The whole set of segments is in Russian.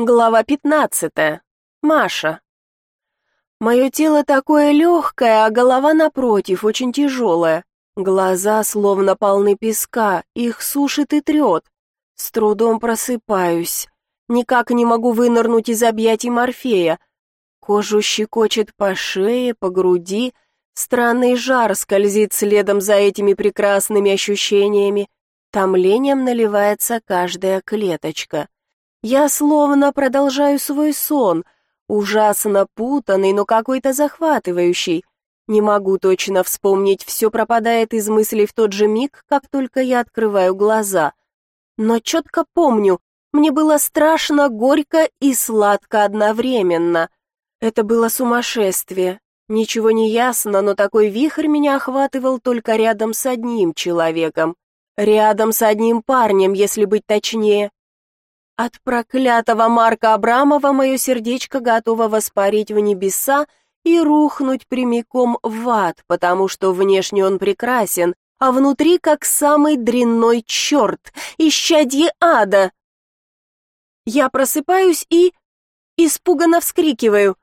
Глава 15. Маша. Мое тело такое легкое, а голова напротив очень тяжелая. Глаза словно полны песка, их сушит и трет. С трудом просыпаюсь. Никак не могу вынырнуть из объятий Морфея. Кожу щекочет по шее, по груди. Странный жар скользит следом за этими прекрасными ощущениями. Томлением наливается каждая клеточка. Я словно продолжаю свой сон, ужасно путанный, но какой-то захватывающий. Не могу точно вспомнить, все пропадает из мыслей в тот же миг, как только я открываю глаза. Но четко помню, мне было страшно, горько и сладко одновременно. Это было сумасшествие. Ничего не ясно, но такой вихрь меня охватывал только рядом с одним человеком. Рядом с одним парнем, если быть точнее. От проклятого Марка Абрамова мое сердечко готово воспарить в небеса и рухнуть прямиком в ад, потому что внешне он прекрасен, а внутри как самый дрянной черт, исчадье ада. Я просыпаюсь и... испуганно вскрикиваю.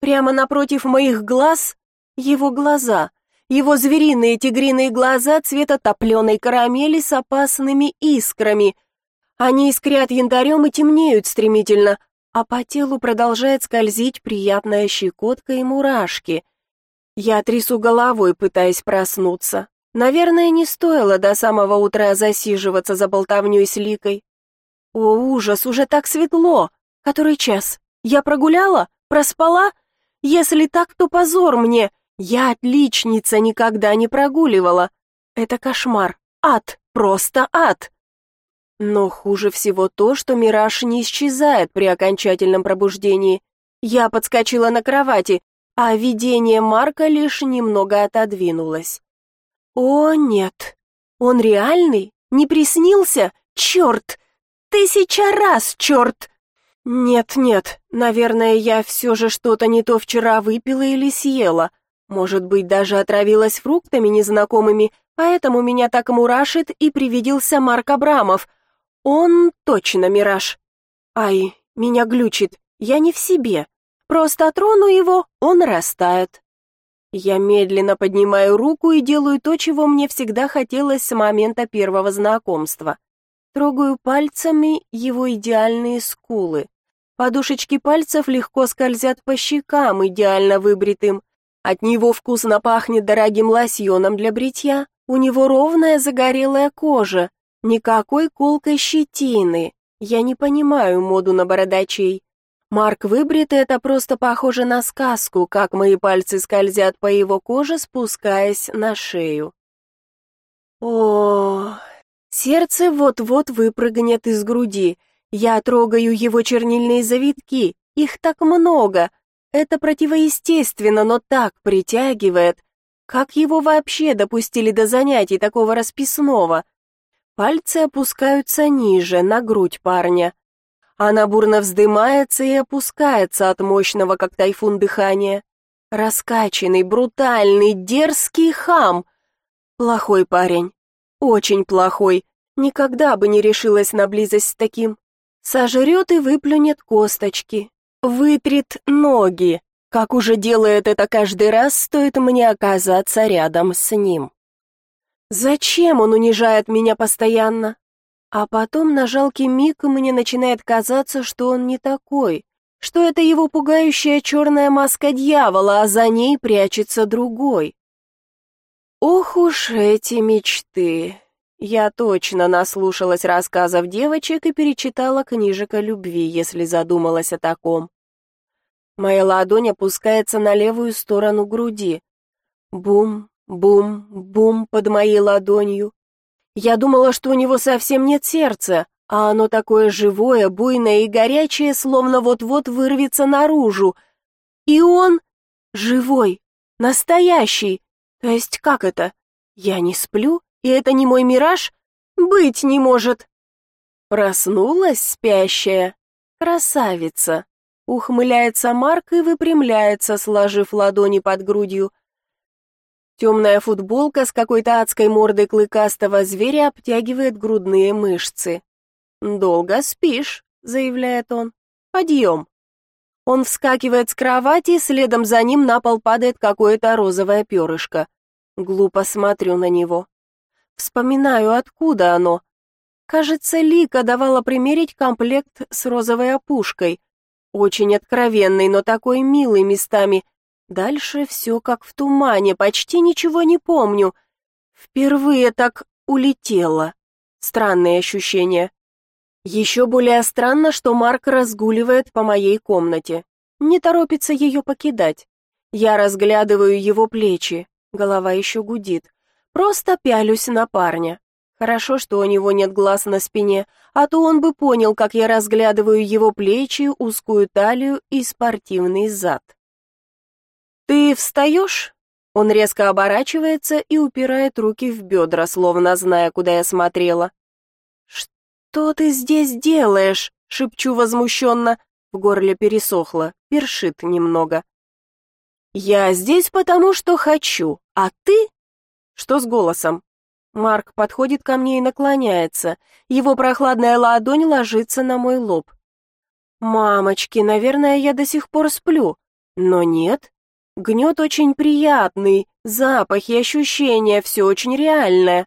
Прямо напротив моих глаз его глаза, его звериные тигриные глаза цвета топленой карамели с опасными искрами — они искрят янтарем и темнеют стремительно, а по телу продолжает скользить приятная щекотка и мурашки. Я трясу головой, пытаясь проснуться. Наверное, не стоило до самого утра засиживаться за болтовнёй с Ликой. О, ужас, уже так светло. Который час? Я прогуляла? Проспала? Если так, то позор мне. Я отличница, никогда не прогуливала. Это кошмар. Ад, просто ад. Но хуже всего то, что мираж не исчезает при окончательном пробуждении. Я подскочила на кровати, а видение Марка лишь немного отодвинулось. О, нет. Он реальный? Не приснился? Черт! Тысяча раз, черт! Нет, нет, наверное, я все же что-то не то вчера выпила или съела. Может быть, даже отравилась фруктами незнакомыми, поэтому меня так мурашит и привиделся Марк Абрамов — он точно мираж. Ай, меня глючит, я не в себе. Просто трону его, он растает. Я медленно поднимаю руку и делаю то, чего мне всегда хотелось с момента первого знакомства. Трогаю пальцами его идеальные скулы. Подушечки пальцев легко скользят по щекам, идеально выбритым. От него вкусно пахнет дорогим лосьоном для бритья. У него ровная загорелая кожа, Никакой колкой щетины. Я не понимаю моду на бородачей. Марк выбрит, это просто похоже на сказку, как мои пальцы скользят по его коже, спускаясь на шею. О, сердце вот-вот выпрыгнет из груди. Я трогаю его чернильные завитки, их так много. Это противоестественно, но так притягивает. Как его вообще допустили до занятий такого расписного? Пальцы опускаются ниже, на грудь парня. Она бурно вздымается и опускается от мощного, как тайфун, дыхания. Раскачанный, брутальный, дерзкий хам. Плохой парень. Очень плохой. Никогда бы не решилась на близость с таким. Сожрет и выплюнет косточки. Вытрет ноги. Как уже делает это каждый раз, стоит мне оказаться рядом с ним. Зачем он унижает меня постоянно? А потом на жалкий миг мне начинает казаться, что он не такой, что это его пугающая черная маска дьявола, а за ней прячется другой. Ох уж эти мечты. Я точно наслушалась рассказов девочек и перечитала книжек о любви, если задумалась о таком. Моя ладонь опускается на левую сторону груди. Бум, Бум-бум под моей ладонью. Я думала, что у него совсем нет сердца, а оно такое живое, буйное и горячее, словно вот-вот вырвется наружу. И он живой, настоящий. То есть как это? Я не сплю, и это не мой мираж? Быть не может. Проснулась спящая. Красавица. Ухмыляется Марк и выпрямляется, сложив ладони под грудью. Темная футболка с какой-то адской мордой клыкастого зверя обтягивает грудные мышцы. «Долго спишь», — заявляет он. Подъем. Он вскакивает с кровати, следом за ним на пол падает какое-то розовое перышко. Глупо смотрю на него. Вспоминаю, откуда оно. Кажется, Лика давала примерить комплект с розовой опушкой. Очень откровенный, но такой милый местами. Дальше все как в тумане, почти ничего не помню. Впервые так улетело. Странные ощущения. Еще более странно, что Марк разгуливает по моей комнате. Не торопится ее покидать. Я разглядываю его плечи. Голова еще гудит. Просто пялюсь на парня. Хорошо, что у него нет глаз на спине, а то он бы понял, как я разглядываю его плечи, узкую талию и спортивный зад. «Ты встаешь?» Он резко оборачивается и упирает руки в бедра, словно зная, куда я смотрела. «Что ты здесь делаешь?» — шепчу возмущенно. В горле пересохло, першит немного. «Я здесь потому, что хочу, а ты?» «Что с голосом?» Марк подходит ко мне и наклоняется. Его прохладная ладонь ложится на мой лоб. «Мамочки, наверное, я до сих пор сплю. Но нет. Гнет очень приятный, запахи, ощущения, все очень реальное».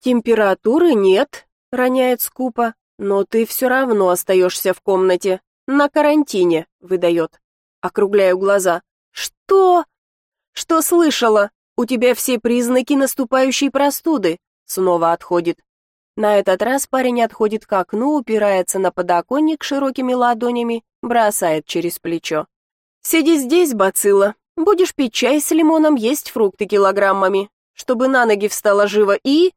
«Температуры нет», — роняет скупо, «но ты все равно остаешься в комнате. На карантине», — выдает. Округляю глаза. «Что?» «Что слышала? У тебя все признаки наступающей простуды», — снова отходит. На этот раз парень отходит к окну, упирается на подоконник широкими ладонями, бросает через плечо. «Сиди здесь, бацилла. Будешь пить чай с лимоном, есть фрукты килограммами, чтобы на ноги встала живо и...»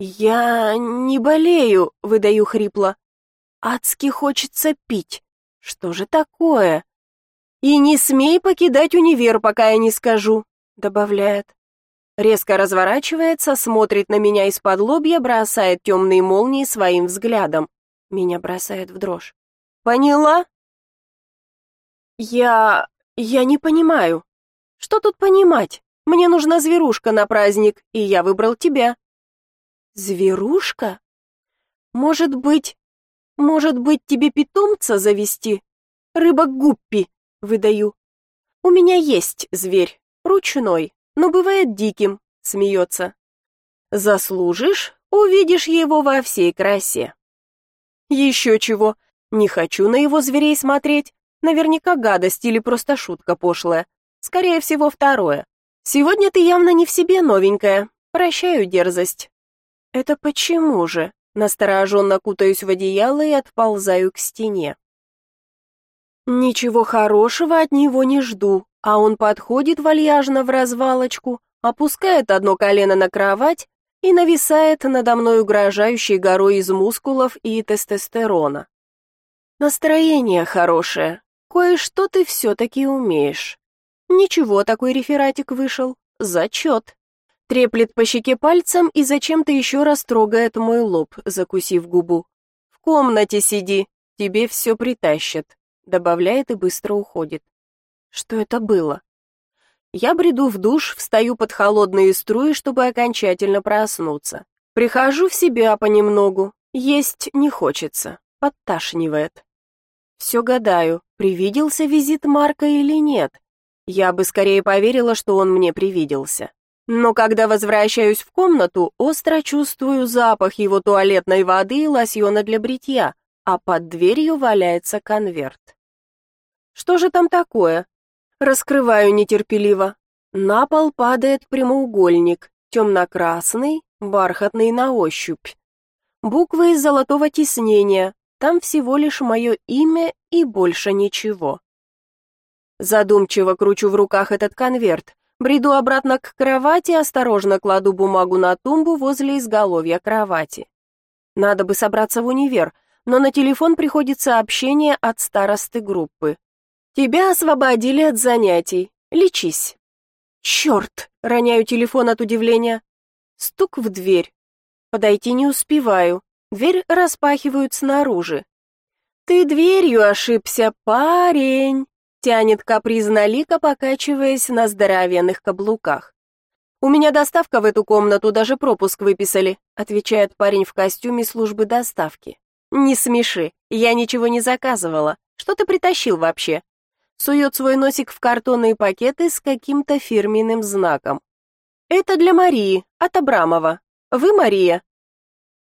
«Я не болею», — выдаю хрипло. «Адски хочется пить. Что же такое?» «И не смей покидать универ, пока я не скажу», — добавляет. Резко разворачивается, смотрит на меня из-под лобья, бросает темные молнии своим взглядом. Меня бросает в дрожь. «Поняла?» «Я... я не понимаю. Что тут понимать? Мне нужна зверушка на праздник, и я выбрал тебя». Зверушка? Может быть, может быть, тебе питомца завести? Рыба гуппи, выдаю. У меня есть зверь, ручной, но бывает диким, смеется. Заслужишь, увидишь его во всей красе. Еще чего, не хочу на его зверей смотреть. Наверняка гадость или просто шутка пошлая. Скорее всего, второе. Сегодня ты явно не в себе, новенькая. Прощаю дерзость. «Это почему же?» Настороженно кутаюсь в одеяло и отползаю к стене. Ничего хорошего от него не жду, а он подходит вальяжно в развалочку, опускает одно колено на кровать и нависает надо мной угрожающей горой из мускулов и тестостерона. Настроение хорошее, кое-что ты все-таки умеешь. Ничего, такой рефератик вышел, зачет. Треплет по щеке пальцем и зачем-то еще раз трогает мой лоб, закусив губу. «В комнате сиди, тебе все притащат», — добавляет и быстро уходит. Что это было? Я бреду в душ, встаю под холодные струи, чтобы окончательно проснуться. Прихожу в себя понемногу, есть не хочется, подташнивает. Все гадаю, привиделся визит Марка или нет. Я бы скорее поверила, что он мне привиделся. Но когда возвращаюсь в комнату, остро чувствую запах его туалетной воды и лосьона для бритья, а под дверью валяется конверт. Что же там такое? Раскрываю нетерпеливо. На пол падает прямоугольник, темно-красный, бархатный на ощупь. Буквы из золотого тиснения, там всего лишь мое имя и больше ничего. Задумчиво кручу в руках этот конверт, Бреду обратно к кровати, осторожно кладу бумагу на тумбу возле изголовья кровати. Надо бы собраться в универ, но на телефон приходит сообщение от старосты группы. «Тебя освободили от занятий. Лечись». «Черт!» — роняю телефон от удивления. Стук в дверь. Подойти не успеваю. Дверь распахивают снаружи. «Ты дверью ошибся, парень!» Тянет капризно Лика, покачиваясь на здоровенных каблуках. «У меня доставка в эту комнату, даже пропуск выписали», отвечает парень в костюме службы доставки. Не смеши, я ничего не заказывала. Что ты притащил вообще? Сует свой носик в картонные пакеты с каким-то фирменным знаком. Это для Марии, от Абрамова. Вы Мария?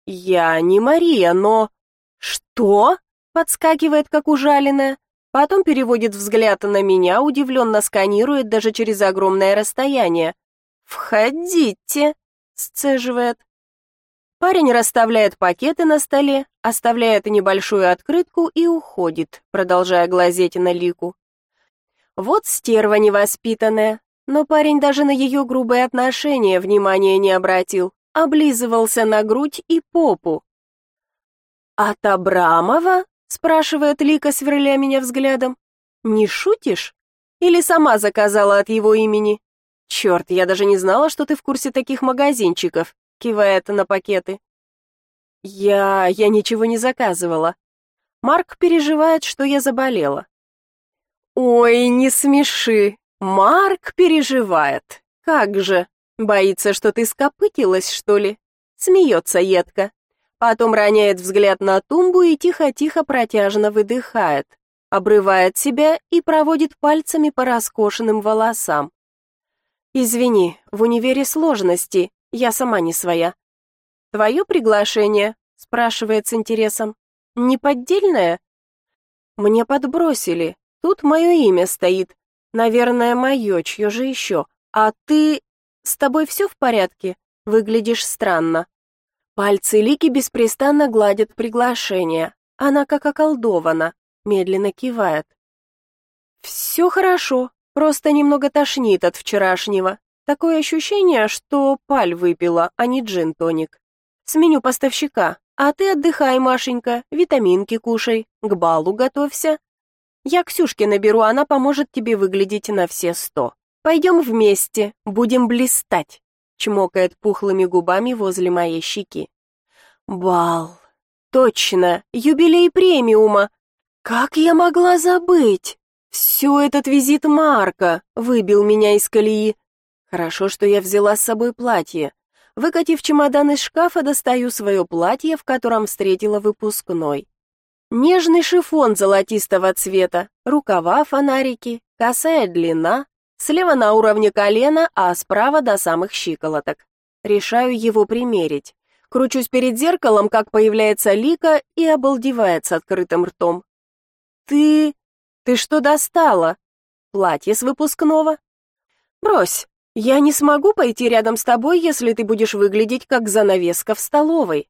Я не Мария, но... Что? Подскакивает, как ужаленная. Потом переводит взгляд на меня, удивленно сканирует даже через огромное расстояние. «Входите!» — сцеживает. Парень расставляет пакеты на столе, оставляет небольшую открытку и уходит, продолжая глазеть на Лику. Вот стерва невоспитанная, но парень даже на ее грубое отношение внимания не обратил, облизывался на грудь и попу. «От Абрамова?» — спрашивает Лика, сверля меня взглядом. «Не шутишь? Или сама заказала от его имени?» «Черт, я даже не знала, что ты в курсе таких магазинчиков», — кивает на пакеты. «Я... я ничего не заказывала. Марк переживает, что я заболела». «Ой, не смеши. Марк переживает. Как же? Боится, что ты скопытилась, что ли?» Смеется едко. Потом роняет взгляд на тумбу и тихо-тихо протяжно выдыхает. Обрывает себя и проводит пальцами по роскошенным волосам. «Извини, в универе сложности, я сама не своя». «Твое приглашение?» — спрашивает с интересом. «Не поддельное?» «Мне подбросили. Тут мое имя стоит. Наверное, мое, чье же еще. А ты... С тобой все в порядке? Выглядишь странно». Пальцы Лики беспрестанно гладят приглашение. Она как околдована, медленно кивает. «Все хорошо, Просто немного тошнит от вчерашнего. Такое ощущение, что паль выпила, а не джин-тоник. Сменю поставщика. А ты отдыхай, Машенька, витаминки кушай, к балу готовься. Я Ксюшке наберу, она поможет тебе выглядеть на все сто. Пойдем вместе, будем блистать, чмокает пухлыми губами возле моей щеки. Бал. Точно, юбилей премиума. Как я могла забыть? Все этот визит Марка выбил меня из колеи. Хорошо, что я взяла с собой платье. Выкатив чемодан из шкафа, достаю свое платье, в котором встретила выпускной. Нежный шифон золотистого цвета, рукава фонарики, косая длина, слева на уровне колена, а справа до самых щиколоток. Решаю его примерить. Кручусь перед зеркалом, как появляется Лика и обалдевает с открытым ртом. «Ты...» Ты что достала? Платье с выпускного? Брось, я не смогу пойти рядом с тобой, если ты будешь выглядеть как занавеска в столовой.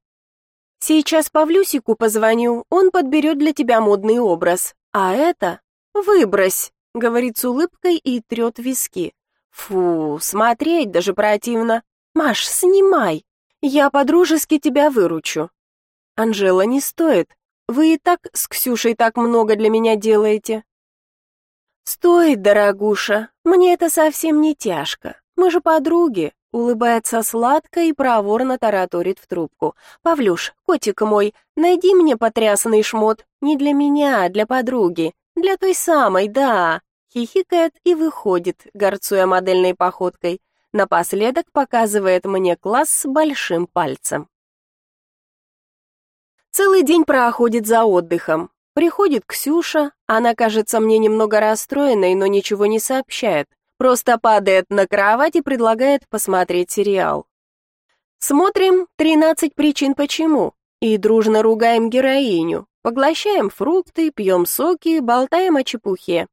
Сейчас Павлюсику позвоню, он подберет для тебя модный образ. А это выбрось, говорит с улыбкой и трет виски. Фу, смотреть даже противно. Маш, снимай. Я по-дружески тебя выручу. Анжела, не стоит. Вы и так с Ксюшей так много для меня делаете. Стоит, дорогуша, мне это совсем не тяжко. Мы же подруги, улыбается сладко и проворно тараторит в трубку. Павлюш, котик мой, найди мне потрясный шмот, не для меня, а для подруги, для той самой, да. Хихикает и выходит, горцуя модельной походкой. Напоследок показывает мне класс большим пальцем. Целый день проходит за отдыхом. Приходит Ксюша, она кажется мне немного расстроенной, но ничего не сообщает. Просто падает на кровать и предлагает посмотреть сериал. Смотрим «13 причин почему» и дружно ругаем героиню, поглощаем фрукты, пьем соки, болтаем о чепухе.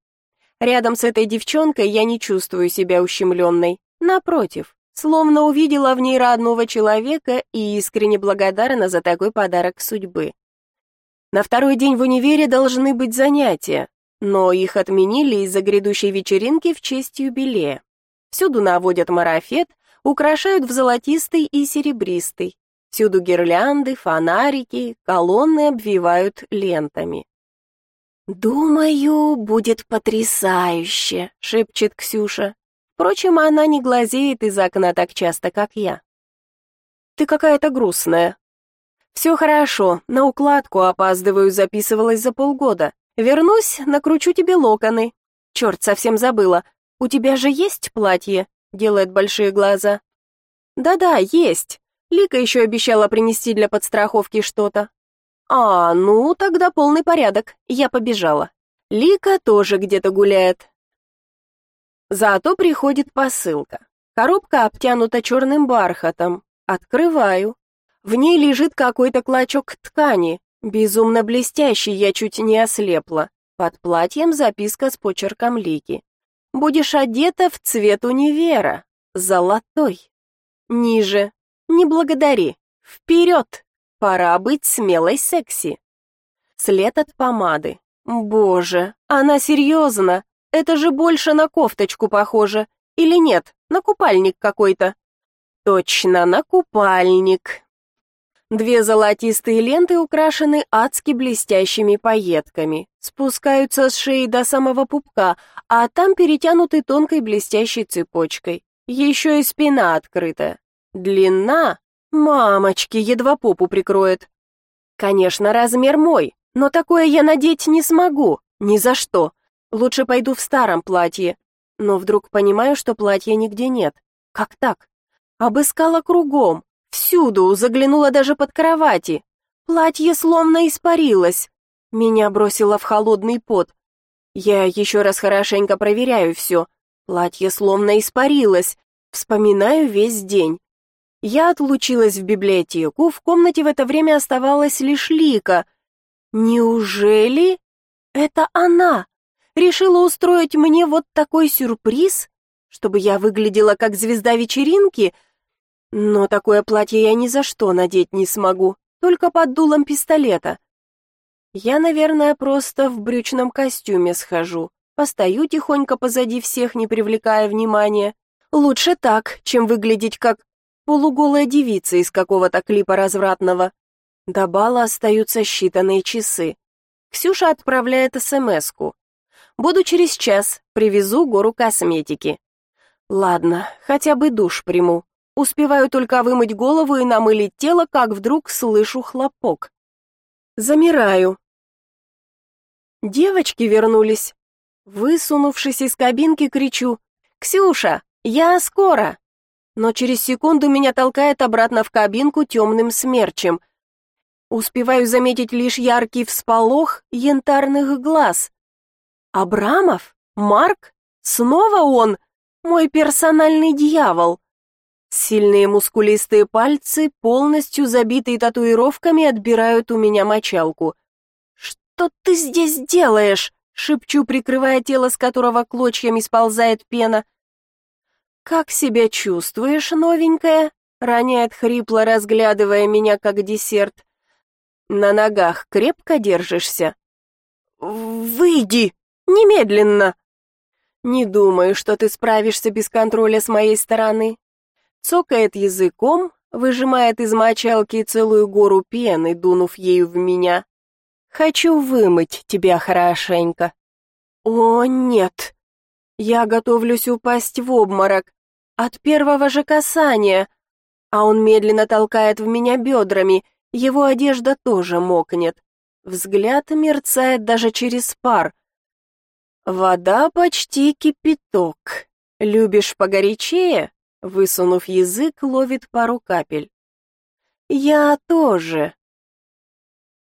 Рядом с этой девчонкой я не чувствую себя ущемленной. Напротив, Словно увидела в ней родного человека и искренне благодарна за такой подарок судьбы. На второй день в универе должны быть занятия, но их отменили из-за грядущей вечеринки в честь юбилея. Всюду наводят марафет, украшают в золотистый и серебристый. Всюду гирлянды, фонарики, колонны обвивают лентами. «Думаю, будет потрясающе», — шепчет Ксюша. Впрочем, она не глазеет из окна так часто, как я. Ты какая-то грустная. Все хорошо, на укладку опаздываю, записывалась за полгода. Вернусь, накручу тебе локоны. Черт, совсем забыла. У тебя же есть платье? Делает большие глаза. Да-да, есть. Лика еще обещала принести для подстраховки что-то. А, ну, тогда полный порядок. Я побежала. Лика тоже где-то гуляет. Зато приходит посылка. Коробка обтянута черным бархатом. Открываю. В ней лежит какой-то клочок ткани, безумно блестящий, я чуть не ослепла. Под платьем записка с почерком Лики. «Будешь одета в цвет универа, золотой». Ниже. «Не благодари. Вперед! Пора быть смелой секси». След от помады. Боже, она серьезно. Это же больше на кофточку похоже. Или нет, на купальник какой-то. Точно, на купальник. Две золотистые ленты украшены адски блестящими пайетками, спускаются с шеи до самого пупка, а там перетянуты тонкой блестящей цепочкой. Еще и спина открыта. Длина, мамочки, едва попу прикроет. Конечно, размер мой, но такое я надеть не смогу, ни за что. Лучше пойду в старом платье. Но вдруг понимаю, что платья нигде нет. Как так? Обыскала кругом, Всюду, заглянула даже под кровати. Платье словно испарилось. Меня бросило в холодный пот. Я еще раз хорошенько проверяю все. Платье словно испарилось. Вспоминаю весь день. Я отлучилась в библиотеку, в комнате в это время оставалась лишь Лика. Неужели это она? Решила устроить мне вот такой сюрприз, чтобы я выглядела как звезда вечеринки — но такое платье я ни за что надеть не смогу, только под дулом пистолета. Я, наверное, просто в брючном костюме схожу, постою тихонько позади всех, не привлекая внимания. Лучше так, чем выглядеть как полуголая девица из какого-то клипа развратного. До бала остаются считанные часы. Ксюша отправляет СМСку. Буду через час, привезу гору косметики. Ладно, хотя бы душ приму. Успеваю только вымыть голову и намылить тело, как вдруг слышу хлопок. Замираю. Девочки вернулись. Высунувшись из кабинки, кричу «Ксюша, я скоро!» Но через секунду меня толкает обратно в кабинку темным смерчем. Успеваю заметить лишь яркий всполох янтарных глаз. «Абрамов? Марк? Снова он? Мой персональный дьявол!» Сильные мускулистые пальцы, полностью забитые татуировками, отбирают у меня мочалку. «Что ты здесь делаешь?» — шепчу, прикрывая тело, с которого клочьями сползает пена. «Как себя чувствуешь, новенькая?» — роняет хрипло, разглядывая меня как десерт. «На ногах крепко держишься?» «Выйди! Немедленно!» «Не думаю, что ты справишься без контроля с моей стороны цокает языком, выжимает из мочалки целую гору пены, дунув ею в меня. «Хочу вымыть тебя хорошенько». «О, нет!» Я готовлюсь упасть в обморок от первого же касания, а он медленно толкает в меня бедрами, его одежда тоже мокнет. Взгляд мерцает даже через пар. Вода почти кипяток. Любишь погорячее? Высунув язык, ловит пару капель. «Я тоже»,